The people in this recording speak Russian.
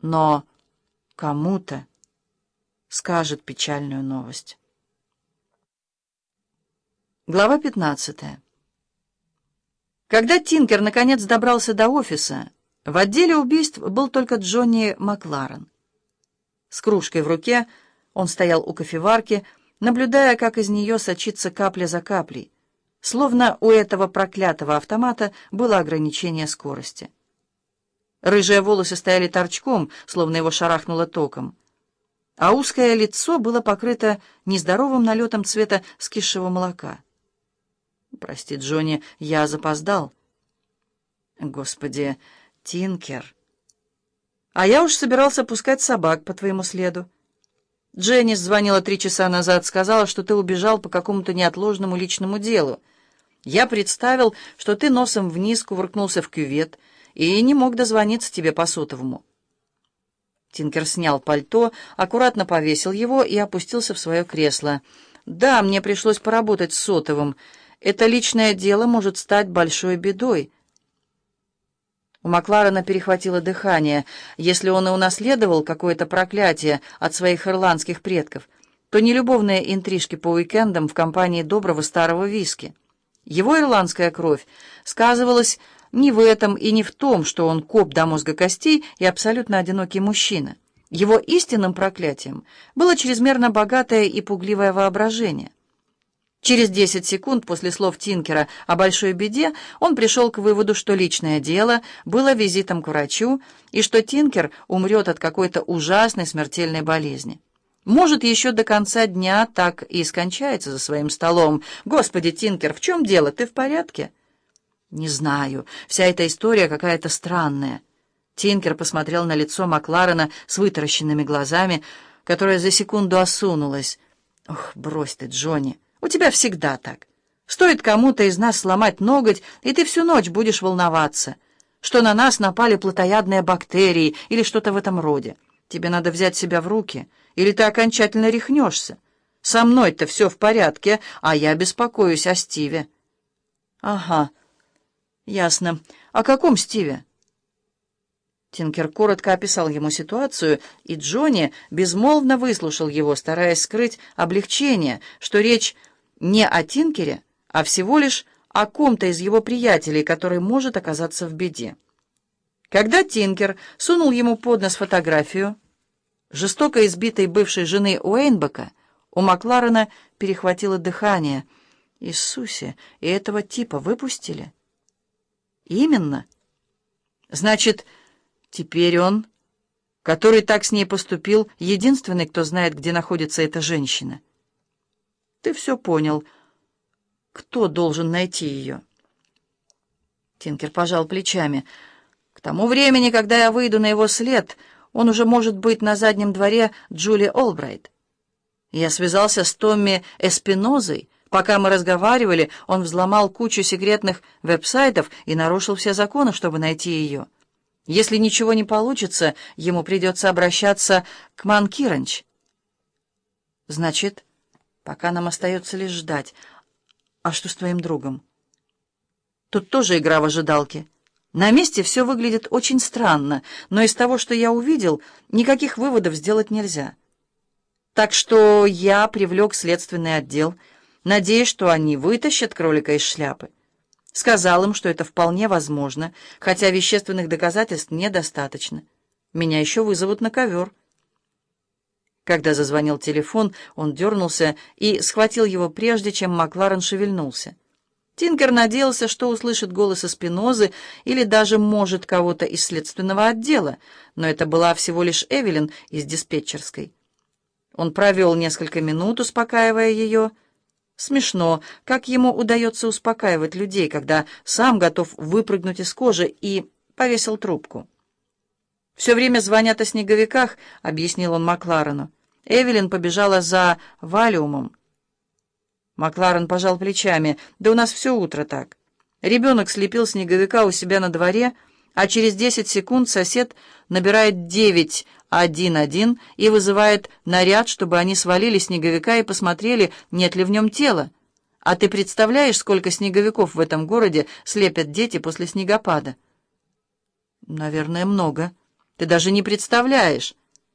но кому-то скажет печальную новость. Глава 15. Когда Тинкер наконец добрался до офиса, в отделе убийств был только Джонни Макларен. С кружкой в руке он стоял у кофеварки, наблюдая, как из нее сочится капля за каплей, словно у этого проклятого автомата было ограничение скорости. Рыжие волосы стояли торчком, словно его шарахнуло током, а узкое лицо было покрыто нездоровым налетом цвета скисшего молока. «Прости, Джонни, я запоздал». «Господи, Тинкер!» «А я уж собирался пускать собак по твоему следу». Дженнис звонила три часа назад, сказала, что ты убежал по какому-то неотложному личному делу. Я представил, что ты носом вниз кувыркнулся в кювет и не мог дозвониться тебе по сотовому. Тинкер снял пальто, аккуратно повесил его и опустился в свое кресло. «Да, мне пришлось поработать с сотовым. Это личное дело может стать большой бедой». У Макларена перехватило дыхание. Если он и унаследовал какое-то проклятие от своих ирландских предков, то не любовные интрижки по уикендам в компании доброго старого виски. Его ирландская кровь сказывалась не в этом и не в том, что он коп до мозга костей и абсолютно одинокий мужчина. Его истинным проклятием было чрезмерно богатое и пугливое воображение. Через 10 секунд после слов Тинкера о большой беде он пришел к выводу, что личное дело было визитом к врачу и что Тинкер умрет от какой-то ужасной смертельной болезни. Может, еще до конца дня так и скончается за своим столом. «Господи, Тинкер, в чем дело? Ты в порядке?» «Не знаю. Вся эта история какая-то странная». Тинкер посмотрел на лицо Макларена с вытаращенными глазами, которое за секунду осунулось. «Ох, брось ты, Джонни, у тебя всегда так. Стоит кому-то из нас сломать ноготь, и ты всю ночь будешь волноваться, что на нас напали плотоядные бактерии или что-то в этом роде. Тебе надо взять себя в руки, или ты окончательно рехнешься. Со мной-то все в порядке, а я беспокоюсь о Стиве». «Ага, ясно. О каком Стиве?» Тинкер коротко описал ему ситуацию, и Джонни безмолвно выслушал его, стараясь скрыть облегчение, что речь не о Тинкере, а всего лишь о ком-то из его приятелей, который может оказаться в беде. Когда Тинкер сунул ему под нос фотографию жестоко избитой бывшей жены Уэйнбека, у Макларена перехватило дыхание. «Иисусе, и этого типа выпустили?» «Именно. Значит, теперь он, который так с ней поступил, единственный, кто знает, где находится эта женщина». «Ты все понял. Кто должен найти ее?» Тинкер пожал плечами. К тому времени, когда я выйду на его след, он уже может быть на заднем дворе Джули Олбрайт. Я связался с Томми Эспинозой. Пока мы разговаривали, он взломал кучу секретных веб-сайтов и нарушил все законы, чтобы найти ее. Если ничего не получится, ему придется обращаться к Манкиранч. Значит, пока нам остается лишь ждать. А что с твоим другом? Тут тоже игра в ожидалке. На месте все выглядит очень странно, но из того, что я увидел, никаких выводов сделать нельзя. Так что я привлек следственный отдел, надеясь, что они вытащат кролика из шляпы. Сказал им, что это вполне возможно, хотя вещественных доказательств недостаточно. Меня еще вызовут на ковер. Когда зазвонил телефон, он дернулся и схватил его прежде, чем Макларен шевельнулся. Тинкер надеялся, что услышит голос Спинозы или даже, может, кого-то из следственного отдела, но это была всего лишь Эвелин из диспетчерской. Он провел несколько минут, успокаивая ее. Смешно, как ему удается успокаивать людей, когда сам готов выпрыгнуть из кожи, и повесил трубку. «Все время звонят о снеговиках», — объяснил он Макларену. Эвелин побежала за валиумом. Макларен пожал плечами. «Да у нас все утро так. Ребенок слепил снеговика у себя на дворе, а через десять секунд сосед набирает девять один один и вызывает наряд, чтобы они свалили снеговика и посмотрели, нет ли в нем тела. А ты представляешь, сколько снеговиков в этом городе слепят дети после снегопада?» «Наверное, много». Ты даже не представляешь,